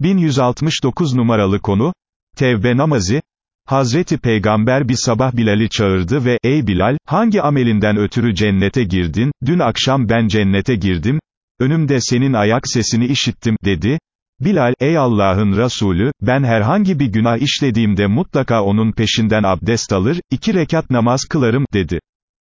1169 numaralı konu, Tevbe namazı, Hazreti Peygamber bir sabah Bilal'i çağırdı ve, ey Bilal, hangi amelinden ötürü cennete girdin, dün akşam ben cennete girdim, önümde senin ayak sesini işittim, dedi, Bilal, ey Allah'ın Resulü, ben herhangi bir günah işlediğimde mutlaka onun peşinden abdest alır, iki rekat namaz kılarım, dedi.